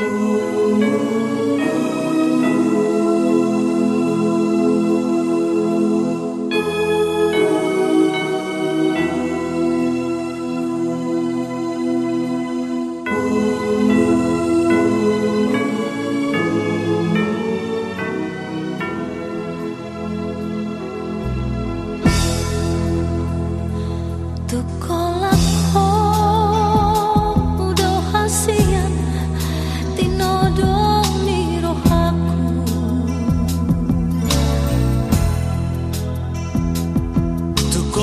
どこ